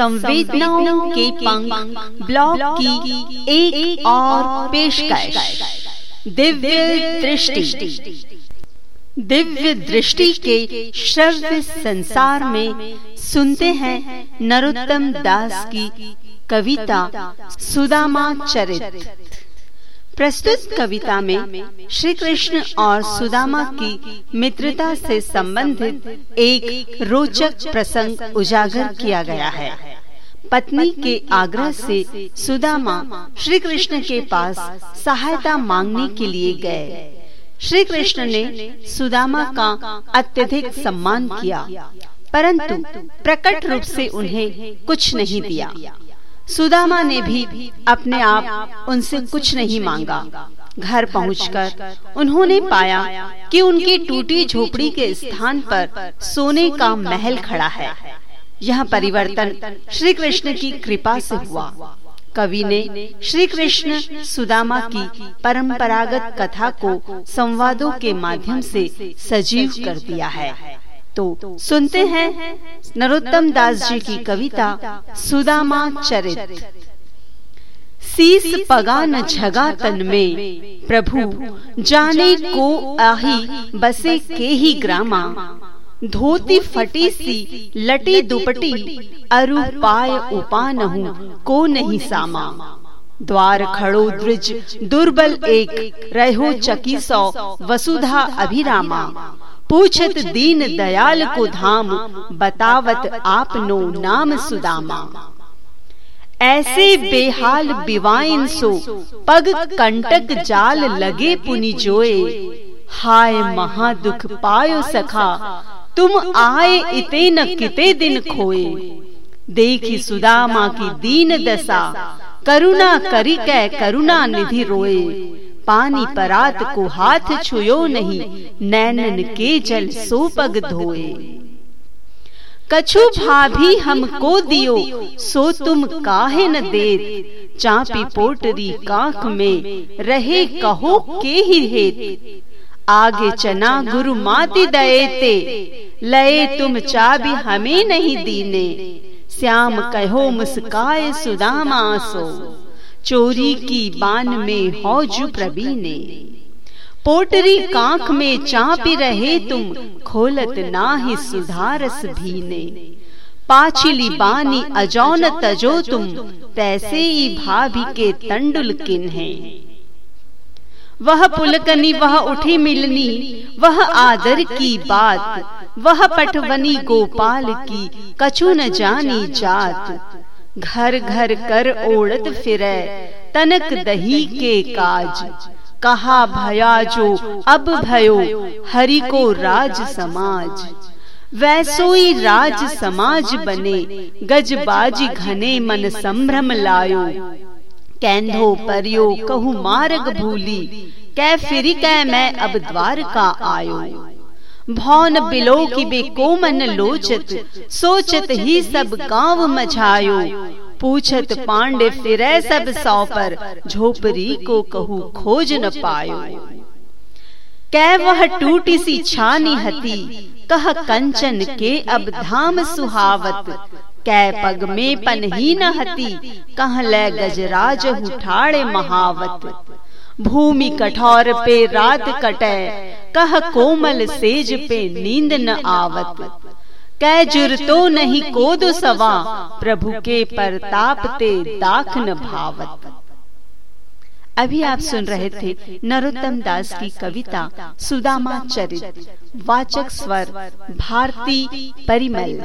संवेदनाओं के पंख ब्लॉग की एक एक और पेशकश। दिव्य दृष्टि। दिव्य दृष्टि के श्रव्य संसार में सुनते हैं नरोत्तम दास की कविता सुदामा चरित। प्रस्तुत कविता में श्री कृष्ण और सुदामा की मित्रता से संबंधित एक रोचक प्रसंग उजागर किया गया है। पत्नी के आग्रह से सुदामा श्री कृष्ण के पास सहायता मांगने के लिए गए। श्री कृष्ण ने सुदामा का अत्यधिक सम्मान किया, परंतु प्रकट रूप से उन्हें कुछ नहीं दिया। सुदामा ने भी अपने आप उनसे कुछ नहीं मांगा। घर पहुंचकर उन्होंने पाया कि उनकी टूटी झोपड़ी के स्थान पर सोने का महल खड़ा है। यह परिवर्तन श्री कृष्ण की कृपा से हुआ। कवि ने श्री कृष्ण सुदामा की परंपरागत कथा को संवादों के माध्यम से सजीव कर दिया है। तो सुनते हैं नरोत्तम दास जी की कविता सुदामा चरित। शीस पगा न झगा तन में। प्रभु जाने को आही बसे के ही ग्रामा। धोती फटी सी लटी दुपटी अरु पाय उपा नहु को नहीं सामा। द्वार खड़ो द्विज दुर्बल एक रहो चकी सौ वसुधा अभिरामा। पूछत दीन दयाल को धाम बतावत आप नो नाम सुदामा। ऐसे बेहाल बिवाइन सो पग कंटक जाल लगे पुनि जोए। हाय महा दुख पायो सखा। तुम आए इते न किते दिन खोए। देखी सुदामा की दीन दशा। करुणा करी कै करुणा निधि रोए। पानी परात को हाथ छुयो नहीं। नैनन के जल सो पग धोए। कछु भाभी हमको दियो सो तुम काहे न देत। चापी पोटरी काख में रहे कहो के ही हेत। आगे चना गुरु माती दएते लए तुम चाबी हमें नहीं दीने। श्याम कहो मुस्काए सुदामा सो। चोरी की बान में हौजु प्रवीने पोटरी कांख में चापी रहे तुम खोलत ना ही सुधारस भीने। पाचिली बानी अजौन तजो तुम तैसे ही भाभी के तंडुल किन है वह पुलकनी वह उठी मिलनी, वह आदर की बात, वह पटवनी गोपाल की, कछु न जानी जात। घर घर कर ओढ़त फिरे तनक दही के काज। कहा भया जो अब भयो, हरि को राज समाज। वैसोई राज समाज बने, गजबाजी घने मन संभ्रम लायो। कैंधो परियो कहू मार्ग भूली कै फिरी कै मैं अब द्वार का आयो। भौन बिलो की बे कोमन लोचत सोचत ही सब गाँव मझायो। पूछत पांडे फिर सब सौ पर झोपड़ी को कहू खोज न पायो। कै वह टूटी सी छानी हती कह कंचन के अब धाम सुहावत। कै पग में पन ही न हती कह ले गजराज उठाड़े महावत। भूमि कठोर पे रात कटे, कह कोमल सेज पे नींद न आवत। कै जुर तो नहीं कोद सवा, प्रभु के परताप ते दाख न भावत। अभी आप सुन रहे थे नरोत्तम दास की कविता, सुदामा चरित, वाचक स्वर, भारती परिमल।